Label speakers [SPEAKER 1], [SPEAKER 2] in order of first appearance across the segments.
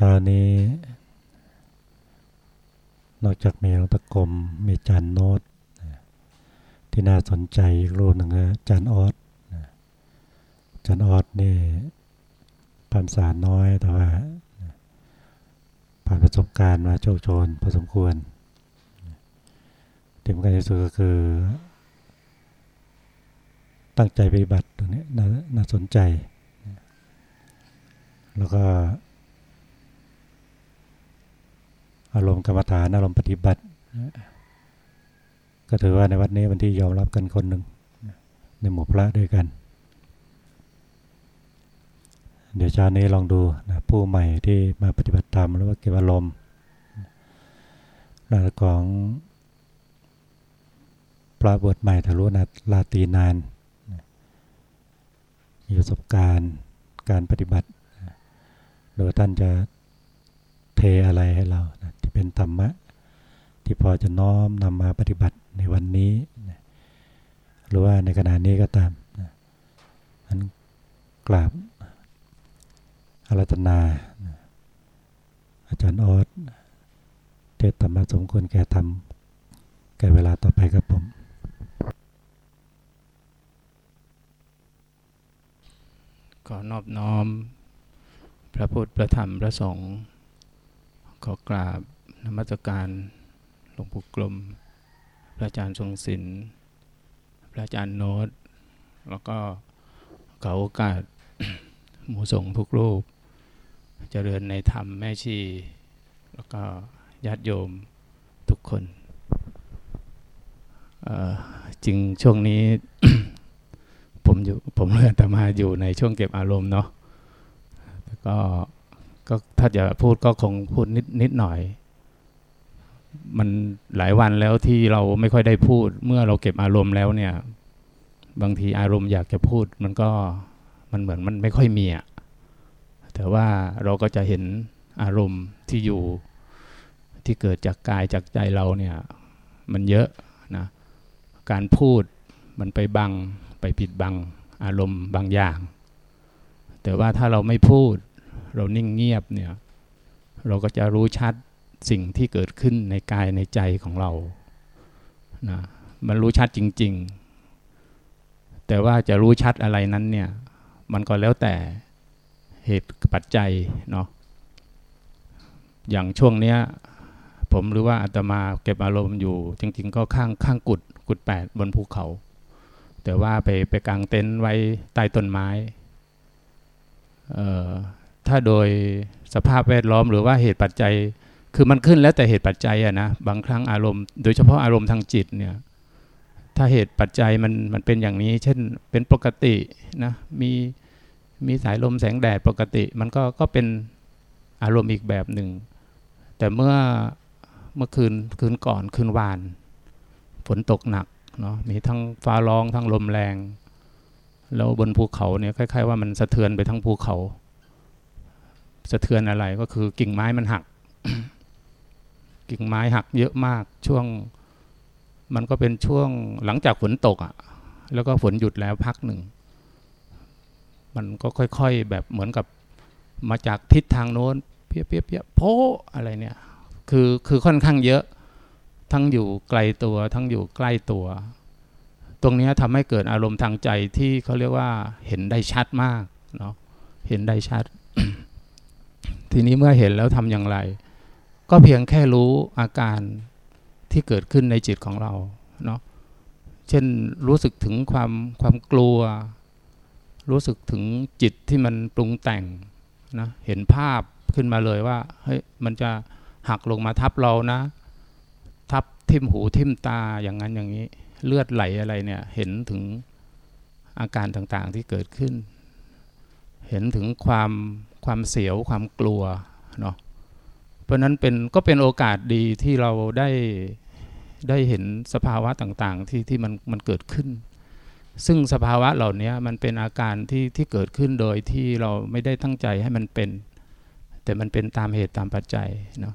[SPEAKER 1] เช้านี้ นอกจากมีหลวงตะกรมมีจันโนตที่น่าสนใจอีกรูปหนึ่งก็จันออสจันออสนี่พรรษาน้อยแต่ว่าผ่านประสบการณ์มาโชคโชนพอสมควรที่สำคัญที่สุดก็คือ ตั้งใจปฏิบัติตรงนี้นน่าสนใจ แล้วก็ อารมณ์กรรมฐานอารมณ์ปฏิบัติ ก็ถือว่าในวัดนี้วันที่ยอมรับกันคนหนึ่งในหมู่พระด้วยกัน เดี๋ยวชานี้ลองดูนะผู้ใหม่ที่มาปฏิบัติธรรมหรือว่าเก็บอารมณ์หลักของพระบวชใหม่ทะลุนาลาตีนานมีประสบการณ์การปฏิบัติ โดยท่านจะเทอะไรให้เรานะ เป็นธรรมะ ที่พอจะน้อมนำมาปฏิบัติในวันนี้ หรือว่าในขณะนี้ก็ตามนะอันกราบอารัตนา อาจารย์ออสเทศธรรมะสมควรแก่ธรรมแก่เวลาต่อไปครับผม
[SPEAKER 2] ขอนอบน้อม พระพุทธ พระธรรม พระสงฆ์ ขอกราบ นมัสการหลวงปู่กลม พระอาจารย์ทรงศิลป์พระอาจารย์โน้ต แล้วก็ขอโอกาสหมู่สงฆ์ทุกรูปเจริญในธรรมแม่ชี แล้วก็ญาติโยมทุกคนจริงช่วงนี้ผมอยู่ผมเลื่อนแต่มาอยู่ในช่วงเก็บอารมณ์เนาะก็ก็ถ้าจะพูดก็คงพูดนิดนิดหน่อย มันหลายวันแล้วที่เราไม่ค่อยได้พูด เมื่อเราเก็บอารมณ์แล้วเนี่ย บางทีอารมณ์อยากจะพูด มันก็มันเหมือนมันไม่ค่อยมีอะแต่ว่าเราก็จะเห็นอารมณ์ที่อยู่ที่เกิดจากกายจากใจเราเนี่ย มันเยอะนะการพูดมันไปบังไปปิดบังอารมณ์บางอย่าง แต่ว่าถ้าเราไม่พูด เรานิ่งเงียบเนี่ย เราก็จะรู้ชัด สิ่งที่เกิดขึ้นในกายในใจของเรานะมันรู้ชัดจริง ๆ แต่ว่าจะรู้ชัดอะไรนั้นเนี่ย มันก็แล้วแต่เหตุปัจจัยเนาะ อย่างช่วงเนี้ย ผมหรือว่าอาตมาเก็บอารมณ์อยู่ จริง ๆ ก็ข้างข้างกุดกุดแปดบนภูเขา แต่ว่าไปไปกางเต็นท์ไว้ใต้ต้นไม้ เอ่อ ถ้าโดยสภาพแวดล้อมหรือว่าเหตุปัจจัย คือมันขึ้นแล้วแต่เหตุปัจจัยอะนะบางครั้งอารมณ์ โดยเฉพาะอารมณ์ทางจิตเนี่ยถ้าเหตุปัจจัยมันมันเป็นอย่างนี้ เช่นเป็นปกตินะมีมีสายลมแสงแดดปกติ มันก็ก็เป็นอารมณ์อีกแบบหนึ่ง แต่เมื่อเมื่อคืนคืนก่อนคืนวานฝนตกหนักเนาะมีทั้งฟ้าร้องทั้งลมแรง แล้วบนภูเขาเนี่ยคล้ายๆว่ามันสะเทือนไปทั้งภูเขา สะเทือนอะไรก็คือกิ่งไม้มันหัก กิ่งไม้หักเยอะมากช่วง มันก็เป็นช่วงหลังจากฝนตกอะ่ะ แล้วก็ฝนหยุดแล้วพักหนึ่ง มันก็ค่อยๆแบบเหมือนกับมาจากทิศทางโน้นเพี้ยเพี้ยเพี้ยโพอะไรเนี่ย คือคือค่อนข้างเยอะ ทั้งอยู่ไกลตัว ทั้งอยู่ใกล้ตัว ตรงนี้ทำให้เกิดอารมณ์ทางใจที่เขาเรียกว่าเห็นได้ชัดมากเนาะเห็นได้ชัด ทีนี้เมื่อเห็นแล้วทำอย่างไร ก็เพียงแค่รู้อาการที่เกิดขึ้นในจิตของเราเนาะเช่นรู้สึกถึงความความกลัว รู้สึกถึงจิตที่มันปรุงแต่งนะเห็นภาพขึ้นมาเลยว่าเฮ้ยมันจะหักลงมาทับเรานะ ทับทิ่มหูทิ่มตาอย่างนั้นอย่างนี้ เลือดไหลอะไรเนี่ยเห็นถึงอาการต่างๆที่เกิดขึ้น เห็นถึงความความเสียวความกลัวเนาะ เพราะนั้นเป็นก็เป็นโอกาสดีที่เราได้ได้เห็นสภาวะต่างๆที่ที่มันมันเกิดขึ้น ซึ่งสภาวะเหล่านี้มันเป็นอาการที่ที่เกิดขึ้นโดยที่เราไม่ได้ตั้งใจให้มันเป็น แต่มันเป็นตามเหตุตามปัจจัยเนาะ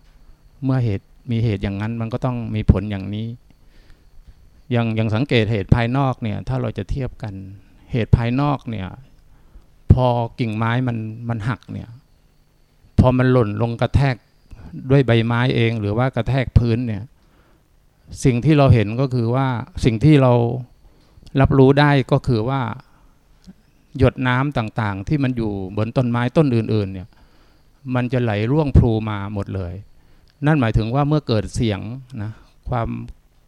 [SPEAKER 2] เมื่อเหตุมีเหตุอย่างนั้นมันก็ต้องมีผลอย่างนี้ อย่างอย่างสังเกตเหตุภายนอกเนี่ยถ้าเราจะเทียบกันเหตุภายนอกเนี่ยพอกิ่งไม้มันมันหักเนี่ยพพอมันหล่นลงกระแทก ด้วยใบไม้เองหรือว่ากระแทกพื้นเนี่ยสิ่งที่เราเห็นก็คือว่าสิ่งที่เรารับรู้ได้ก็คือว่าหยดน้ำต่างๆ ที่มันอยู่บนต้นไม้ต้นอื่นๆเนี่ยมันจะไหลร่วงพลูมาหมดเลย นั่นหมายถึงว่าเมื่อเกิดเสียงนะความ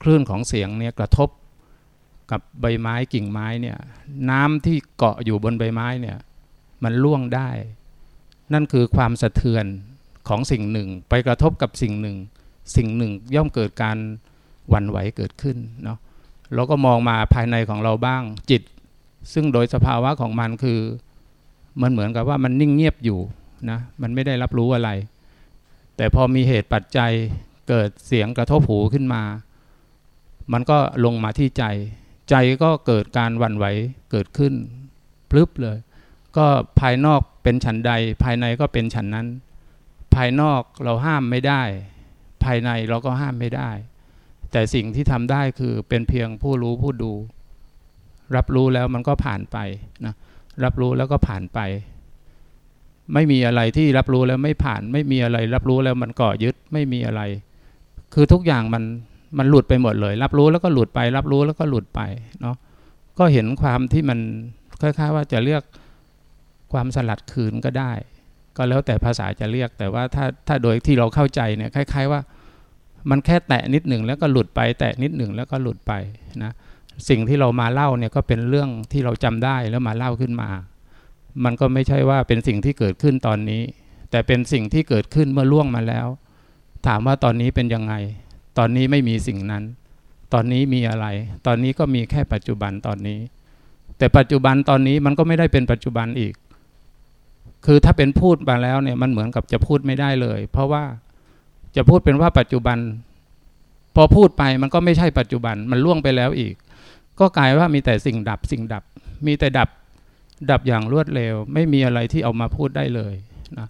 [SPEAKER 2] คลื่นของเสียงเนี่ยกระทบกับใบไม้กิ่งไม้เนี่ยน้ำที่เกาะอยู่บนใบไม้เนี่ยมันล่วงได้ นั่นคือความสะเทือน ของสิ่งหนึ่ง ไปกระทบกับสิ่งหนึ่ง สิ่งหนึ่งย่อมเกิดการวันไหวเกิดขึ้นเนาะเราก็มองมาภายในของเราบ้างจิต ซึ่งโดยสภาวะของมันคือ มันเหมือนกับว่ามันนิ่งเงียบอยู่นะมันไม่ได้รับรู้อะไร แต่พอมีเหตุปัจจัยเกิดเสียงกระทบหูขึ้นมา มันก็ลงมาที่ใจ ใจก็เกิดการวันไหวเกิดขึ้นพลึบเลย ก็ภายนอกเป็นฉันใดภายในก็เป็นฉันนั้น ภายนอกเราห้ามไม่ได้ ภายในเราก็ห้ามไม่ได้ แต่สิ่งที่ทำได้คือเป็นเพียงผู้รู้ผู้ดู รับรู้แล้วมันก็ผ่านไปนะรับรู้แล้วก็ผ่านไป ไม่มีอะไรที่รับรู้แล้วไม่ผ่าน ไม่มีอะไร รับรู้แล้วมันก่อยึดไม่มีอะไร คือทุกอย่างมันมันหลุดไปหมดเลย รับรู้แล้วก็หลุดไป รับรู้แล้วก็หลุดไปเนาะก็เห็นความที่มันคล้ายๆว่าจะเรียกความสลัดคืนก็ได้ ก็แล้วแต่ภาษาจะเรียก แต่ว่าถ้าถ้าโดยที่เราเข้าใจเนี่ยคล้าย ๆว่า มันแค่แตะนิดหนึ่งแล้วก็หลุดไป แตะนิดหนึ่งแล้วก็หลุดไปนะสิ่งที่เรามาเล่าเนี่ยก็เป็นเรื่องที่เราจำได้แล้วมาเล่าขึ้นมา มันก็ไม่ใช่ว่าเป็นสิ่งที่เกิดขึ้นตอนนี้ แต่เป็นสิ่งที่เกิดขึ้นเมื่อล่วงมาแล้ว ถามว่าตอนนี้เป็นยังไง ตอนนี้ไม่มีสิ่งนั้น ตอนนี้มีอะไร ตอนนี้ก็มีแค่ปัจจุบันตอนนี้ แต่ปัจจุบันตอนนี้มันก็ไม่ได้เป็นปัจจุบันอีก คือถ้าเป็นพูดมาแล้วเนี่ยมันเหมือนกับจะพูดไม่ได้เลย เพราะว่าจะพูดเป็นว่าปัจจุบัน พอพูดไปมันก็ไม่ใช่ปัจจุบันมันล่วงไปแล้วอีก ก็กลายว่ามีแต่สิ่งดับสิ่งดับ มีแต่ดับดับอย่างรวดเร็ว ไม่มีอะไรที่เอามาพูดได้เลยนะ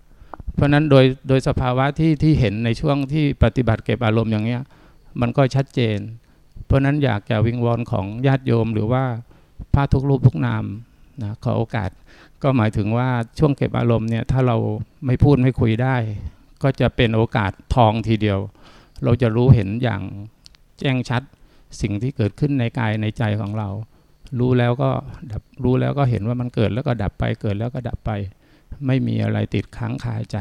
[SPEAKER 2] เพราะนั้นโดยโดยสภาวะที่ที่เห็นในช่วงที่ปฏิบัติเก็บอารมณ์อย่างเนี้ยมันก็ชัดเจน เพราะนั้นอยากจะวิงวอนของญาติโยมหรือว่าพระทุกรูปทุกนาม นะขอโอกาสก็หมายถึงว่าช่วงเก็บอารมณ์เนี่ยถ้าเราไม่พูดไม่คุยได้ ก็จะเป็นโอกาสทองทีเดียว เราจะรู้เห็นอย่างแจ้งชัดสิ่งที่เกิดขึ้นในกายในใจของเรา รู้แล้วก็ดับรู้แล้วก็เห็นว่ามันเกิดแล้วก็ดับไปเกิดแล้วก็ดับไป ไม่มีอะไรติดค้างคาใจ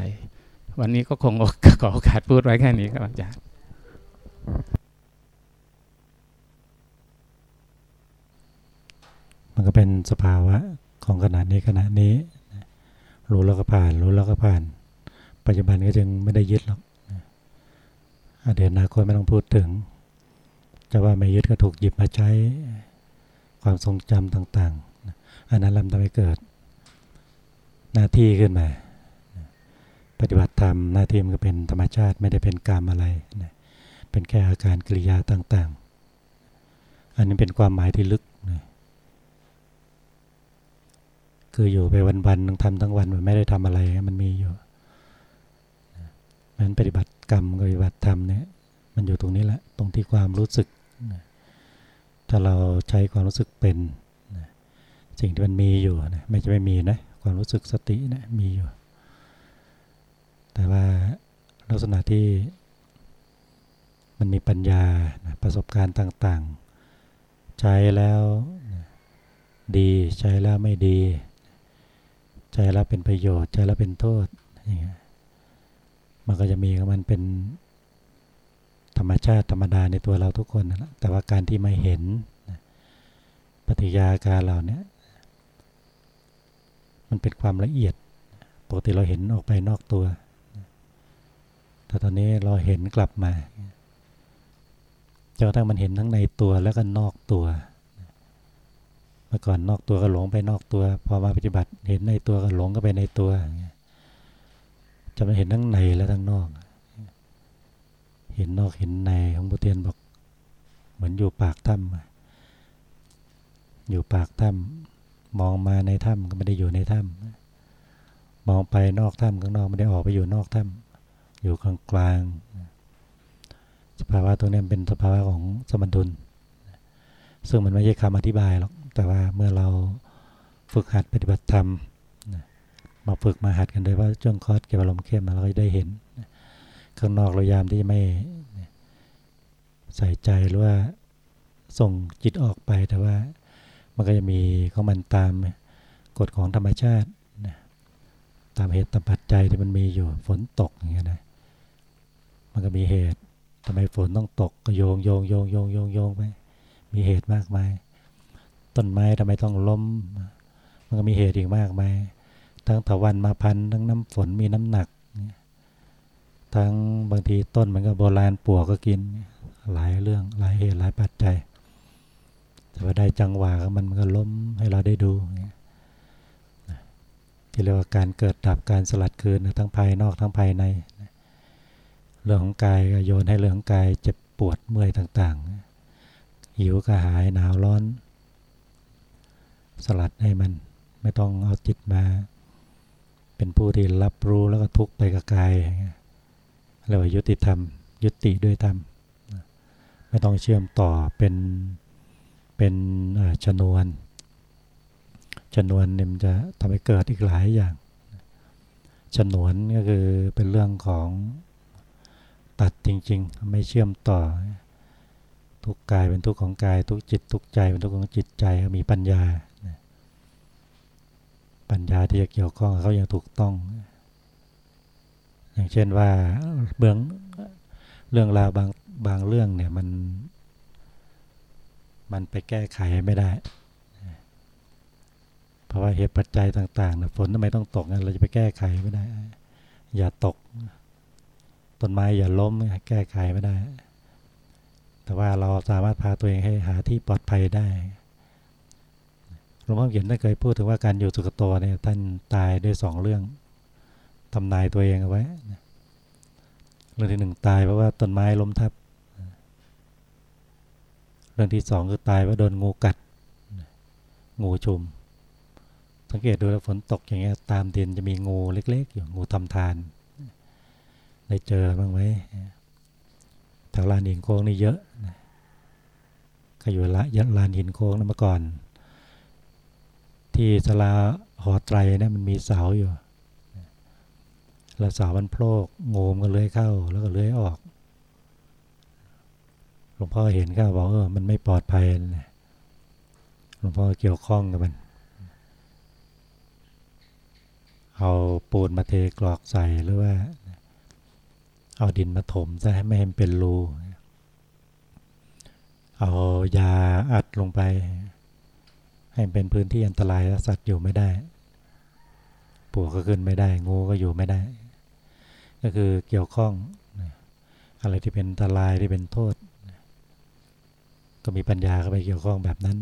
[SPEAKER 2] วันนี้ก็คงขอโอกาสพูดไว้แค่นี้ครับอาจารย์
[SPEAKER 1] มันก็เป็นสภาวะของขณะนี้ขณะนี้รู้แล้วก็ผ่าน รู้แล้วก็ผ่าน ปัจจุบันก็จึงไม่ได้ยึดหรอกอดีตอนาคตไม่ต้องพูดถึง จะว่าไม่ยึดก็ถูกหยิบมาใช้ความทรงจำต่างๆ อันนั้นลำทำให้เกิด หน้าที่ขึ้นมา ปฏิบัติธรรมหน้าที่มันก็เป็นธรรมชาติไม่ได้เป็นกรรมอะไรเป็นแค่อาการกิริยาต่างๆ อันนี้เป็นความหมายที่ลึกนะ คืออยู่ไปวันๆต้องทำทั้งวันมันไม่ได้ทำอะไรมันมีอยู่มันปฏิบัติกรรมกับปฏิบัติธรรมเนี่ยมันอยู่ตรงนี้แหละตรงที่ความรู้สึก ถ้าเราใช้ความรู้สึกเป็นสิ่งที่มันมีอยู่นะไม่จะไม่มีนะความรู้สึกสตินะมีอยู่ แต่ว่าลักษณะที่มันมีปัญญาประสบการณ์ต่าง ๆ ใช้แล้วดีใช้แล้วไม่ดี ใช้แล้วเป็นประโยชน์ใช้แล้วเป็นโทษอย่างเงี้ยมันก็จะมีมันเป็นธรรมชาติธรรมดาในตัวเราทุกคนนะแต่ว่าการที่ไม่เห็นปฏิยาการเราเนี้ยมันเป็นความละเอียดปกติเราเห็นออกไปนอกตัว แต่ตอนนี้เราเห็นกลับมาจนกระทั่งมันเห็นทั้งในตัวแล้วก็นอกตัว มื่อก่อนนอกตัวก็หลงไปนอกตัว พอมาปฏิบัติ เห็นในตัวก็หลงก็ไปในตัวจะมาเห็นทั้งในและทั้งนอก เห็นนอกเห็นในของบุเทียนบอก เหมือนอยู่ปากถ้ำอยู่ปากถ้ำมองมาในถ้ำก็ไม่ได้อยู่ในถ้ำมองไปนอกถ้ำข้างนอกไม่ได้ออกไปอยู่นอกถ้ำอยู่กลางกลางสภาวะตัวนี้เป็นสภาวะของสมดุล ซึ่งมันไม่ใช่คำอธิบายหรอก แต่ว่าเมื่อเราฝึกหัดปฏิบัติธรรมมาฝึกมาหัดกันโดยว่าช่วงคอร์สเก็บอารมณ์เข้มเราก็ได้เห็น ข้างนอกเรายามที่ไม่ใส่ใจหรือว่าส่งจิตออกไปแต่ว่ามันก็จะมีของมันตามกฎของธรรมชาติตามเหตุตามปัจจัยที่มันมีอยู่ฝนตกอย่างเงี้ยนะมันก็มีเหตุทำไมฝนต้องตกก็โยงโยงโยงโยงโยงโยงไปมีเหตุมากมาย ต้นไม้ทำไมต้องล้ม มันก็มีเหตุอีกมากมายทั้งตะวันมาพันทั้งน้ำฝนมีน้ำหนัก ทั้งบางทีต้นมันก็โบราณปวกก็กิน หลายเรื่องหลายเหตุหลายปัจจัย แต่ว่าได้จังหวะมันมันก็ล้มให้เราได้ดู ที่เรียกว่าการเกิดดับการสลัดคืนทั้งภายนอกทั้งภายใน เรื่องของกายก็โยนให้เรื่องของกายเจ็บปวดเมื่อยต่างๆหิวกระหายหนาวร้อน สลัดให้มัน ไม่ต้องเอาจิตมา เป็นผู้ที่รับรู้แล้วก็ทุกไปกับกายเรียกว่ายุติธรรม ยุติด้วยธรรมไม่ต้องเชื่อมต่อเป็นเป็นชนวนชนวนเนี่ยมันจะทำให้เกิดอีกหลายอย่างชนวนก็คือเป็นเรื่องของตัดจริง ๆ ไม่เชื่อมต่อ ทุกกายเป็นทุกของกาย ทุกจิต ทุกใจเป็นทุกของจิตใจมีปัญญา ปัญญาที่จะเกี่ยวข้องเขาอย่างถูกต้อง อย่างเช่นว่าเบื้องเรื่องราวบางบางเรื่องเนี่ยมัน มันไปแก้ไขไม่ได้ เพราะว่าเหตุปัจจัยต่างๆนะฝนทำไมต้องตกเราจะไปแก้ไขไม่ได้ อย่าตก ต้นไม้อย่าล้มแก้ไขไม่ได้ แต่ว่าเราสามารถพาตัวเองให้หาที่ปลอดภัยได้ หลวงพ่อเขียนท่านเคยพูดถึงว่าการอยู่สุขโตเนี่ยท่านตายด้วยสองเรื่องทำนายตัวเองเอาไว้เรื่องที่หนึ่งตายเพราะว่าต้นไม้ล้มทับ เรื่องที่สองคือตายเพราะโดนงูกัด งูชุม สังเกตดูแล้วฝนตกอย่างเงี้ยตามดินจะมีงูเล็ก ๆ อยู่งูทำทาน ได้เจอบ้างไหมแถวลานหินโค้งนี่เยอะก็อยู่ละยัดลานหินโค้งนั้นมาก่อน ที่สลาหอไตรเนี่ยมันมีเสาอยู่แล้วเสามันโผล่งมก็เลื้อยเข้าแล้วก็เลื้อยออก หลวงพ่อเห็นก็บอกเออมันไม่ปลอดภัยนะหลวงพ่อเกี่ยวข้องกับมัน เอาปูนมาเทกรอกใส่หรือว่า เอาดินมาถมซะให้ไม่ให้มันเป็นรู เอายาอัดลงไป ให้เป็นพื้นที่อันตรายสัตว์อยู่ไม่ได้ปวกก็ขึ้นไม่ได้ งูก็อยู่ไม่ได้ ก็คือเกี่ยวข้องอะไรที่เป็นอันตรายที่เป็นโทษ ก็มีปัญญาเข้าไปเกี่ยวข้องแบบนั้น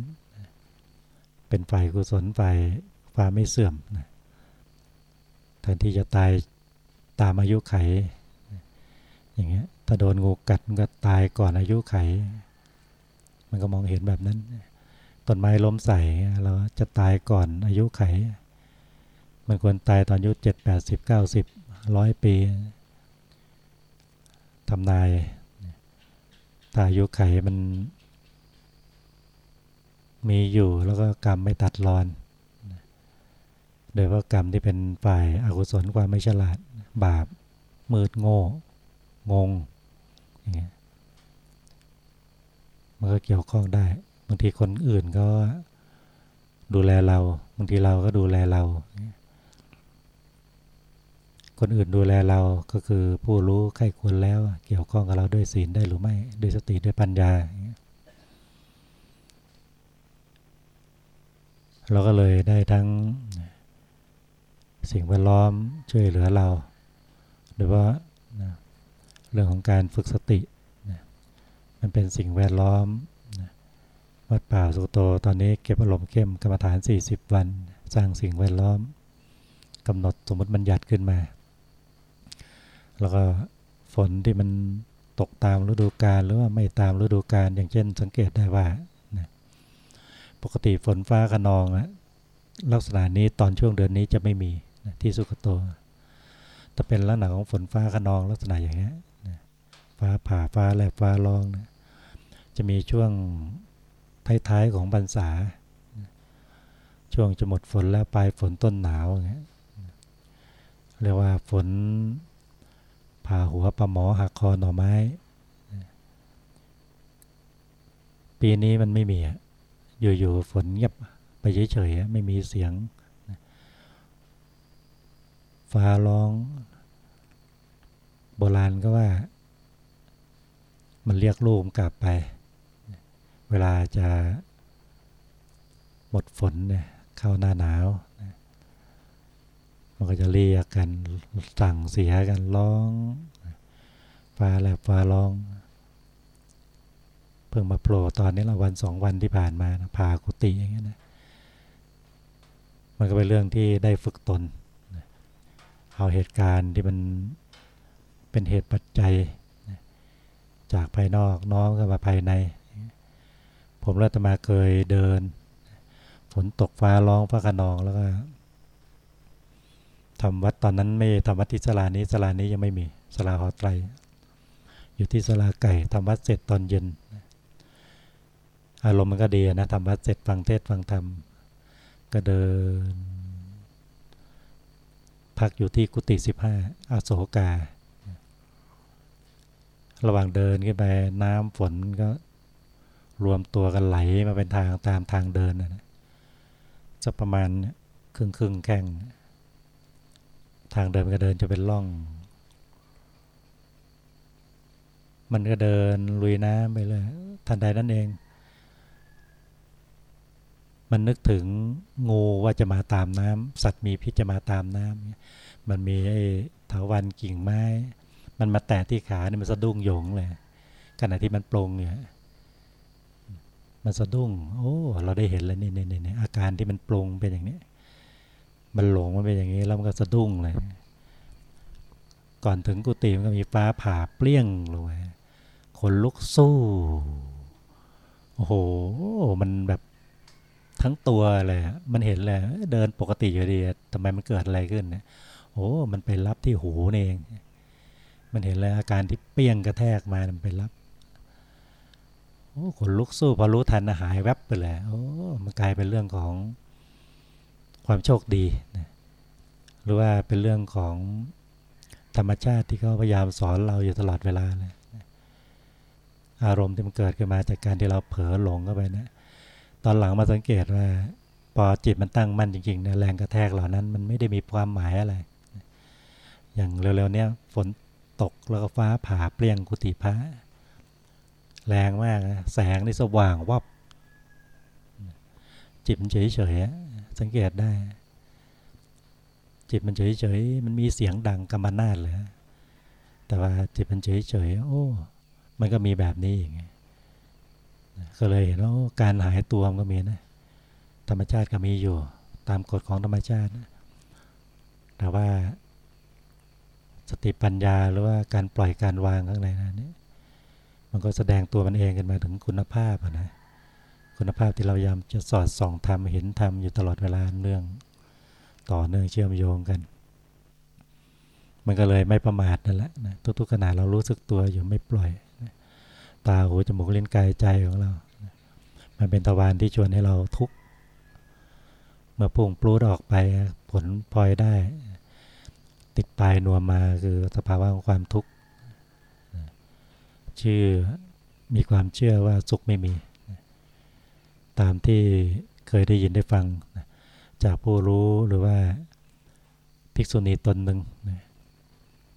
[SPEAKER 1] เป็นฝ่ายกุศลฝ่ายความไม่เสื่อมแทนที่จะตายตามอายุไข อย่างเงี้ยถ้าโดนงูกัดมันก็ตายก่อนอายุไข มันก็มองเห็นแบบนั้น ต้นไม้ล้มใส่เราจะตายก่อนอายุไข มันควรตายตอนอายุเจ็ดแปดสิบเก้าสิบร้อยปีทำนายถ้าอายุไขมัน มีอยู่แล้วก็กรรมไม่ตัดรอน โดยว่ากรรมที่เป็นฝ่ายอากุศลความไม่ฉลาดบาปมืดโง่ งงอย่างเงี้ยมันก็เกี่ยวข้องได้างทีคนอื่นก็ดูแลเรา บางทีเราก็ดูแลเรา คนอื่นดูแลเราก็คือผู้รู้ใครควรแล้ว เกี่ยวข้องกับเราด้วยศีลได้หรือไม่ด้วยสติด้วยปัญญา เราก็เลยได้ทั้งสิ่งแวดล้อมช่วยเหลือเรา หรือว่าเรื่องของการฝึกสติ มันเป็นสิ่งแวดล้อม วัดป่าสุโตตอนนี้เก็บอารมณ์เข้มกรรมฐาน 40 วัน สร้างสิ่งแวดล้อมกำหนดสมมติบัญญัติขึ้นมา แล้วก็ฝนที่มันตกตามฤดูกาลหรือว่าไม่ตามฤดูกาลอย่างเช่น สังเกตได้ว่าปกติฝนฟ้าขนองนะลักษณะนี้ตอนช่วงเดือนนี้จะไม่มีนะที่สุขโตถ้าเป็นลักษณะของฝนฟ้าขนองลักษณะอย่างนี้ฟ้าผ่าฟ้าแลบฟ้าร้องนะจะมีช่วง ท้ายๆของพรรษา ช่วงจะหมดฝนแล้วปลายฝนต้นหนาวอย่างเงี้ยเรียกว่าฝนผ่าหัวปลาหมอหักคอหน่อไม้ ปีนี้มันไม่มีอยู่ๆฝนเงียบไปเฉยๆไม่มีเสียงฟ้าร้อง โบราณก็ว่า มันเรียกลูกกลับไป เวลาจะหมดฝนเนี่ยเข้าหน้าหนาว มันก็จะเรียกกันสั่งเสียกันร้องฟ้าแลบฟ้าร้อง เพิ่งมาโผล่ตอนนี้ละวันสองวันที่ผ่านมานะพากุฏิอย่างเงี้ยนะมันก็เป็นเรื่องที่ได้ฝึกตนเอาเหตุการณ์ที่มันเป็นเหตุปัจจัย จากภายนอกน้อมเข้ามาภายใน ผมรัตมาเคยเดิน ฝนตกฟ้าร้องฟ้าขนองแล้วก็ทำวัดตอนนั้นไม่ทำวัดที่สลานี้สลานี้ยังไม่มีสลาหอไตรอยู่ที่สลาไก่ทำวัดเสร็จตอนเย็น อารมณ์มันก็ดีนะทำวัดเสร็จฟังเทศฟังธรรมก็เดิน พักอยู่ที่กุฏิสิบห้าอโศกา ระหว่างเดินขึ้นไปน้ำฝนก็ รวมตัวกันไหลมาเป็นทางตามทางเดินนะจะประมาณครึ่งครึ่งแข้งทางเดินก็เดินจะเป็นล่อง มันก็เดินลุยน้ำไปเลย ทันใดนั่นเอง มันนึกถึงงูว่าจะมาตามน้ำสัตว์มีพิษจะมาตามน้ำมันมีไอ้เถาวันกิ่งไม้ มันมาแตะที่ขาเนี่ยมันสะดุ้งโยงเลยขณะที่มันปรงเนี่ย มันสะดุ้ง โอ้ เราได้เห็นแล้วนี่นี่นี่อาการที่มันปรงเป็นอย่างนี้ มันหลงมันเป็นอย่างนี้แล้วมันก็สะดุ้งเลย ก่อนถึงกุฏิมันก็มีฟ้าผ่าเปรี้ยงลงไปคนลุกสู้ โอ้โห มันแบบทั้งตัวเลย มันเห็นเลย เดินปกติอยู่ดีทำไมมันเกิดอะไรขึ้นเนี่ยโอ้มันไปรับที่หูเอง มันเห็นเลยอาการที่เปี้ยงกระแทกมา มันไปรับ โอ้คนลุกสู้พอรู้ทันหายแวบไปเลยโอ้มันกลายเป็นเรื่องของความโชคดีนะหรือว่าเป็นเรื่องของธรรมชาติที่เขาพยายามสอนเราอยู่ตลอดเวลาเลยอารมณ์ที่มันเกิดขึ้นมาจากการที่เราเผลอหลงเข้าไปนะ ตอนหลังมาสังเกตว่าพอจิตมันตั้งมั่นจริงๆเนี่ยแรงกระแทกเหล่านั้น มันไม่ได้มีความหมายอะไร อย่างเร็วๆเนี้ยฝนตกแล้วก็ฟ้าผ่าเปลี่ยงกุฏิพระ แรงมากนะแสงนี่สว่างวับจิตมันเฉยๆสังเกตได้ จิตมันเฉยๆมันมีเสียงดังกำมนาดเลยแต่ว่าจิตมันเฉยๆโอ้ มันก็มีแบบนี้อย่างเงี้ยก็เลยเห็นว่าการหายตัวมันก็มีนะธรรมชาติก็มีอยู่ ตามกฎของธรรมชาตินะแต่ว่าสติปัญญาหรือว่าการปล่อยการวางข้างในนะนี่ มันก็แสดงตัวมันเองกันมาถึงคุณภาพนะคุณภาพที่เรายามจะสอดส่องทำเห็นทำอยู่ตลอดเวลาเนื่องต่อเนื่องเชื่อมโยงกัน มันก็เลยไม่ประมาทนั่นแหละนะทุกๆขณะเรารู้สึกตัวอยู่ไม่ปล่อยนะตาหูจมูกลิ้นกายใจของเรามันเป็นตะวันที่ชวนให้เราทุกข์เมื่อพุ่งปลูดออกไปผลพลอยได้ ติดปลายนวมมาคือสภาวะของความทุกข์ ชื่อมีความเชื่อว่าสุขไม่มี ตามที่เคยได้ยินได้ฟัง จากผู้รู้หรือว่าภิกษุณีตนหนึ่ง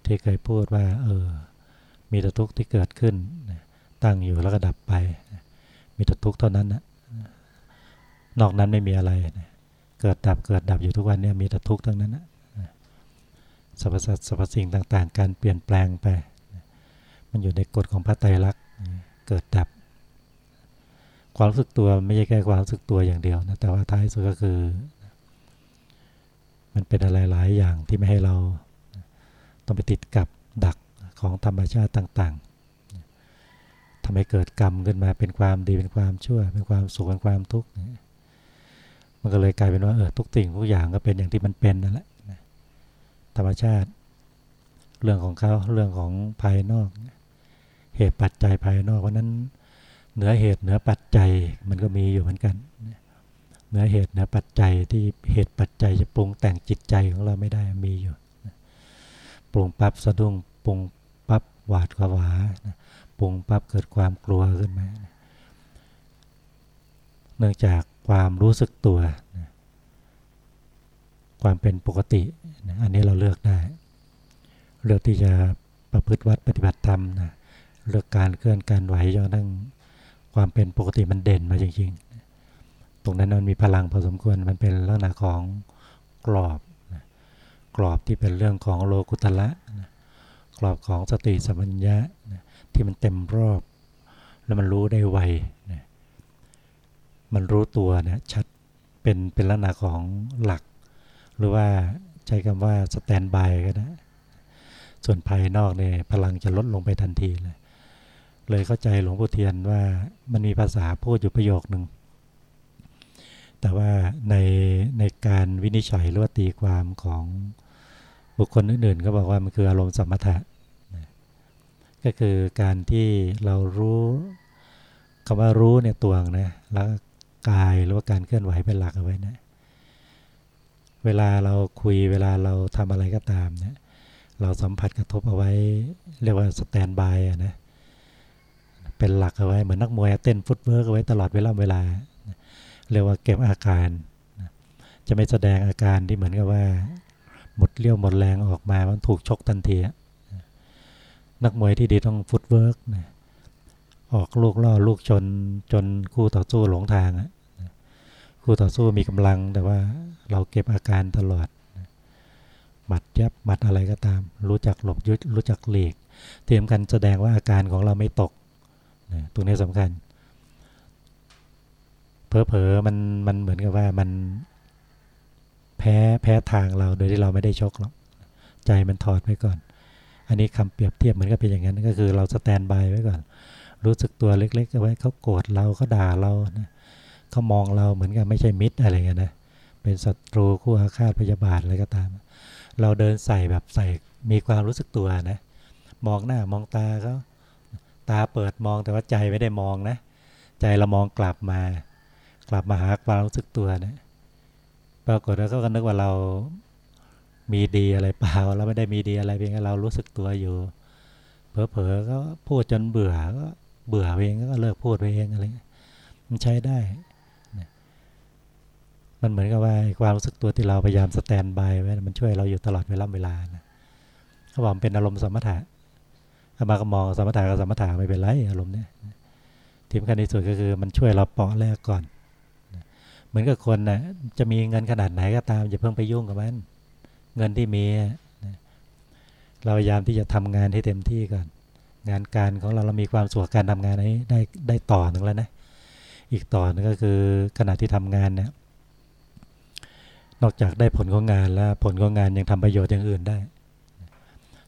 [SPEAKER 1] ที่เคยพูดว่า เออ มีแต่ทุกข์ที่เกิดขึ้น ตั้งอยู่แล้วก็ดับไป มีแต่ทุกข์เท่านั้นนะนอกนั้นไม่มีอะไร เกิดดับเกิดดับอยู่ทุกวันนี้มีแต่ทุกข์ทั้งนั้นนะสรรพสัตว์สรรพสิ่งต่าง ๆ การเปลี่ยนแปลงไป มันอยู่ในกฎของพระไตรลักษณ์เกิดดับ ความรู้สึกตัวไม่ใช่แค่ความรู้สึกตัวอย่างเดียวนะแต่ว่าท้ายสุดก็คือ มันเป็นอะไรหลายอย่างที่ไม่ให้เราต้องไปติดกับดักของธรรมชาติต่างๆทำให้เกิดกรรมขึ้นมาเป็นความดีเป็นความชั่ว เป็นความสุขเป็นความทุกข์มันก็เลยกลายเป็นว่าเออทุกสิ่งทุกอย่างก็เป็นอย่างที่มันเป็นนั่นแหละธรรมชาติ เรื่องของเขาเรื่องของภายนอกเเหตุปัจจัยภายนอกเพราะนั้นเหนือเหตุเหนือปัจจัยมันก็มีอยู่เหมือนกันเหนือเหตุเหนือปัจจัยที่เหตุปัจจัยจะปรุงแต่งจิตใจของเราไม่ได้มีอยู่ปรุงปั๊บสะดุ้งปรุงปั๊บหวาดกวาปรุงปั๊บเกิดความกลัวขึ้นมาเนื่องจากความรู้สึกตัว ความเป็นปกติ อันนี้เราเลือกได้ เลือกที่จะประพฤติวัดปฏิบัติธรรมนะ เลือกการเคลื่อนการไหวจนทั้งความเป็นปกติมันเด่นมาจริงๆ ตรงนั้นมันมีพลังพอสมควรมันเป็นลักษณะของกรอบกรอบที่เป็นเรื่องของโลกุตละกรอบของสติสัมปัญญะที่มันเต็มรอบ แล้วมันรู้ได้ไวมันรู้ตัวนะชัดเป็นเป็นลักษณะของหลัก หรือว่าใช้คำว่าสแตนบายก็ได้ส่วนภายนอกเนี่ยพลังจะลดลงไปทันทีเลย เลยเข้าใจหลวงพ่อเทียนว่ามันมีภาษาพูดอยู่ประโยคหนึ่ง แต่ว่าในในการวินิจฉัยหรือว่าตีความของบุคคลอื่นๆ ก็บอกว่ามันคืออารมณ์สมถะก็คือการที่เรารู้คำว่ารู้เนี่ยตัวนะแล้วกายหรือว่าการเคลื่อนไหวเป็นหลักเอาไว้นะเวลาเราคุยเวลาเราทำอะไรก็ตามเนี่ยเราสัมผัสกระทบเอาไว้เรียกว่า standby อะนะ เป็นหลักเอาไว้เหมือนนักมวยเต้น footwork เอาไว้ตลอดเวลาเวลาเรียกว่าเก็บอาการ จะไม่แสดงอาการที่เหมือนกับว่า หมดเรี่ยวหมดแรงออกมามันถูกชกทันทีนักมวยที่ดีต้องฟุตเวิร์กออกลูกล่อลูกชนจนคู่ต่อสู้หลงทางคู่ต่อสู้มีกำลังแต่ว่าเราเก็บอาการตลอดหมัดยับหมัดอะไรก็ตาม รู้จักหลบยุดรู้จักหลีกเตรียมกันแสดงว่าอาการของเราไม่ตก นะตรงนี้สำคัญ เผลอๆมันมันเหมือนกับว่ามันแพ้แพ้ทางเราโดยที่เราไม่ได้ชกหรอกใจมันถอดไว้ก่อน อันนี้คำเปรียบเทียบเหมือนกับเป็นอย่างนั้นก็คือเราสแตนบายไว้ก่อน รู้สึกตัวเล็กๆเอาไว้เขาโกรธเราเขาด่าเรานะเขามองเราเหมือนกับไม่ใช่มิตรอะไรเงี้ยนะเป็นศัตรูคู่อาฆาตพยาบาทอะไรก็ตาม เราเดินใส่แบบใส่มีความรู้สึกตัวนะมองหน้ามองตาเขา ตาเปิดมองแต่ว่าใจไม่ได้มองนะ ใจเรามองกลับมา กลับมาหาความรู้สึกตัวนะปรากฏว่าเขาก็นึกว่าเรามีดีอะไรเปล่าเราไม่ได้มีดีอะไรเพียงแค่เรารู้สึกตัวอยู่ เผลอๆก็พูดจนเบื่อก็เบื่อเองก็เลิกพูดไปเองอะไรมันใช้ได้มันเหมือนกับว่าความรู้สึกตัวที่เราพยายามสแตนบายไว้มันช่วยเราอยู่ตลอดเวลาเวลานะเขาบอกเป็นอารมณ์สมถะ อามาก็มองสมถะกับสมถะไม่เป็นไรอารมณ์เนี้ยที่สำคัญที่สุดก็คือมันช่วยเราเปาะแรกก่อน เหมือนกับคนนะ่ะจะมีเงินขนาดไหนก็ตามอย่าเพิ่งไปยุ่งกับมัน เงินที่มีเราพยายามที่จะทำงานให้เต็มที่ก่อน งานการของเราเรามีความสุขการทำงานนี้ได้ได้ต่อหนึ่งแล้วนะอีกต่อนึงก็คือขณะที่ทำงานเนี่ยนอกจากได้ผลของงานแล้วผลของงานยังทำประโยชน์อย่างอื่นได้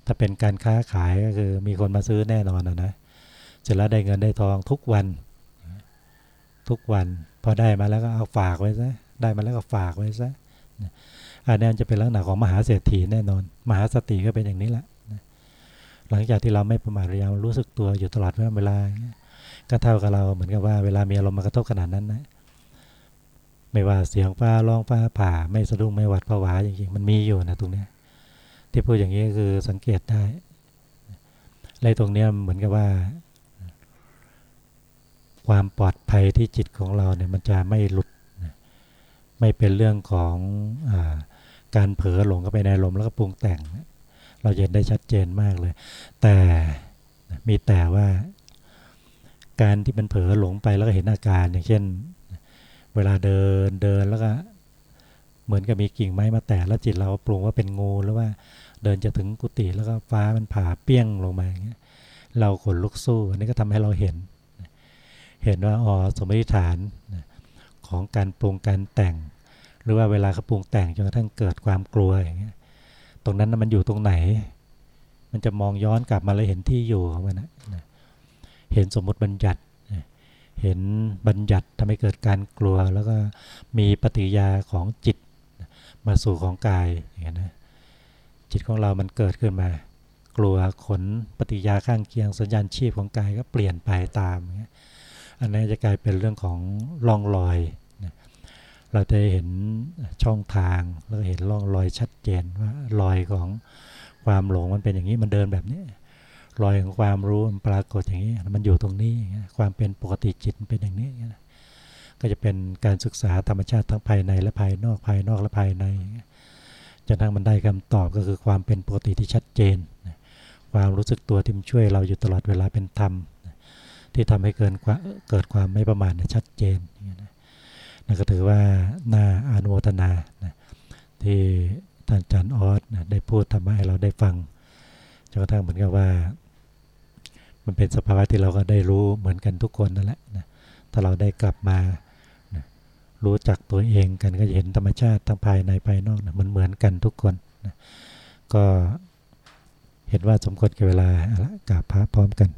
[SPEAKER 1] ถ้าเป็นการค้าขายก็คือมีคนมาซื้อแน่นอนนะเสร็จแล้วได้เงินได้ทองทุกวัน ทุกวัน พอได้มาแล้วก็เอาฝากไว้ซะได้มาแล้วก็ฝากไว้ซะอันนี้จะเป็นลักษณะของมหาเศรษฐีแน่นอน มหาสติก็เป็นอย่างนี้แหละหลังจากที่เราไม่ประมาทเรารู้สึกตัวอยู่ตลอดเวลาก็เท่ากับเราเหมือนกับว่าเวลามีอารมณ์มากระทบขนาดนั้นนะไม่ว่าเสียงฟ้าร้องฟ้าผ่า ไม่สะดุ้งไม่หวัดผวาจริงๆมันมีอยู่นะตรงนี้ ที่พูดอย่างนี้คือสังเกตได้ในตรงนี้เหมือนกับว่า ความปลอดภัยที่จิตของเราเนี่ยมันจะไม่หลุด ไม่เป็นเรื่องของอการเผลอหลงเข้าไปในลมแล้วก็ปรุงแต่ง เราเห็นได้ชัดเจนมากเลย แต่มีแต่ว่า การที่มันเผลอหลงไปแล้วก็เห็นอาการอย่างเช่น เวลาเดินเดินแล้วก็ เหมือนกับมีกิ่งไม้มาแตะแล้วจิตเราปรุงว่าเป็นงูหรือว่าเดินจะถึงกุฏิแล้วก็ฟ้ามันผ่าเปี้ยงลงมาอย่างเงี้ยเราขนลุกสู้อันนี้ก็ทำให้เราเห็น เห็นว่าอ๋อสมมติฐานของการปรุงการแต่ง หรือว่าเวลาเขาปรุงแต่งจนกระทั่งเกิดความกลัวอย่างเงี้ยตรงนั้นมันอยู่ตรงไหน มันจะมองย้อนกลับมาเลยเห็นที่อยู่ของมันนะเห็นสมมติบัญญัติเห็นบัญญัติทำให้เกิดการกลัว แล้วก็มีปฏิยาของจิต มาสู่ของกายอย่างนี้นะจิตของเรามันเกิดขึ้นมา กลัวขนปฏิยาข้างเคียงสัญญาณชีพของกายก็เปลี่ยนไปตามอย่างนี้อันนี้จะกลายเป็นเรื่องของร่องรอยเราจะเห็นช่องทางแล้วเห็นร่องรอยชัดเจนว่ารอยของความหลงมันเป็นอย่างนี้มันเดินแบบนี้รอยของความรู้มันปรากฏอย่างนี้มันอยู่ตรงนี้ความเป็นปกติจิตเป็นอย่างนี้ ก็จะเป็นการศึกษาธรรมชาติทั้งภายในและภายนอกภายนอกและภายในจนทั้งมันได้คำตอบก็คือความเป็นปกติที่ชัดเจน ความรู้สึกตัวที่มช่วยเราอยู่ตลอดเวลาเป็นธรรม ที่ทำให้เกินเกิดความไม่ประมาทชัดเจนนั่นก็ถือว่าน่าอนุโมทนาที่ท่านอาจารย์ออสได้พูดทำให้เราได้ฟังจนกระทั่งเหมือนกับว่า มันเป็นสภาวะที่เราก็ได้รู้เหมือนกันทุกคนนั่นแหละถ้าเราได้กลับมา รู้จักตัวเองกันก็จะเห็นธรรมชาติทั้งภายในภายนอกนะมันเหมือนกันทุกคนนะก็เห็นว่าสมควรกับเวลาละกราบพระพร้อมกัน